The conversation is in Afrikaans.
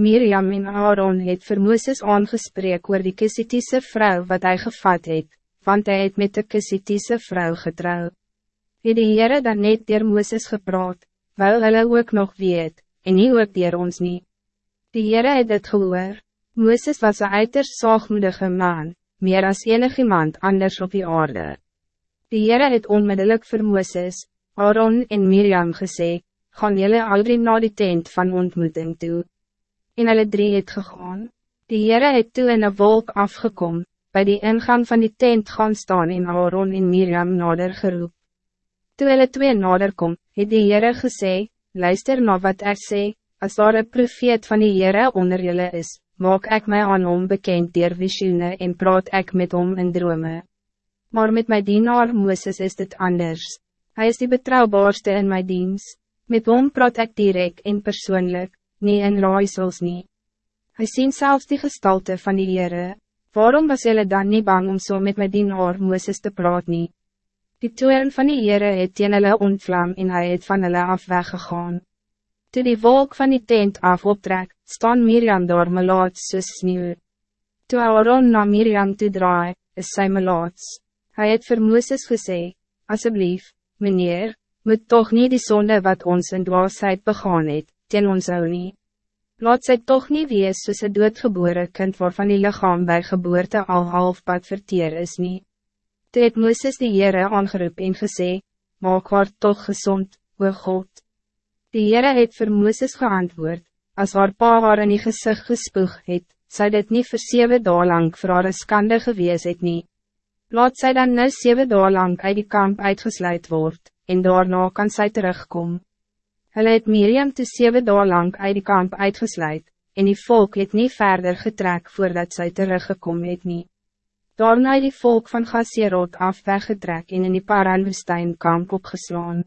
Miriam en Aaron het vir Mooses aangespreek oor die Kisitiese vrouw wat hij gevat het, want hij het met de Kisitiese vrouw getrouw. Het die Heere dan net dier Mooses gepraat, wel hulle ook nog weet, en nie ook dier ons nie. Die Heere het dit gehoor, Mooses was een uiters zaagmoedige man, meer als enig iemand anders op die aarde. Die Heere het onmiddellijk vir Mooses, Aaron en Miriam gesê, gaan jullie al drie na die tent van ontmoeting toe. En hulle drie het gegaan. Die Heere het toe in een wolk afgekom, bij die ingang van die tent gaan staan en Aaron en Miriam nader geroep. Toe hulle twee nader kom, het die Heere gesê, luister na wat ek sê, as daar een profeet van die Heere onder jullie is, maak ik mij aan hom bekend dier visioene en praat ik met hom in drome. Maar met mijn dienaar Mooses is dit anders. Hij is die betrouwbaarste in mijn dienst. Met hom praat ik direct en persoonlijk, niet in raaisels nie. Hij ziet zelfs die gestalte van die Heere. Waarom was jullie dan niet bang om zo so met mijn dienaar Mooses te praat nie? Die toeren van die Heere het teen hulle ontvlam en hy het van hulle af weggegaan. Toe die wolk van die tent af optrek, staan Miriam door melaats soos sneeuw. Toe Aaron na Miriam toe draai, is sy melaats. Hy het vir Mooses gesê, Asseblief, meneer, moet toch niet die zonde wat ons in dwaasheid begaan het, teen ons hou nie. Laat sy toch niet wees soos een doodgebore kind waarvan die lichaam bij geboorte al halfpad verteer is nie. Toe het Mooses die Heere aangeroep en gesê, Maak haar toch gezond, o God. Die Heere het vir Mooses geantwoord, as haar pa haar in die gezicht gespoeg het, sy dit nie vir 7 dae lang vir haar skande gewees het nie. Laat sy dan nou 7 dae lang uit die kamp uitgesluit word, en daarna kan sy terugkom. Hulle het Miriam te 7 dae lang uit die kamp uitgesluit, en die volk het niet verder getrek voordat sy teruggekom het nie. Daarna het die volk van Gasserot af weggetrek en in die Paranwoestijn kamp opgeslaan.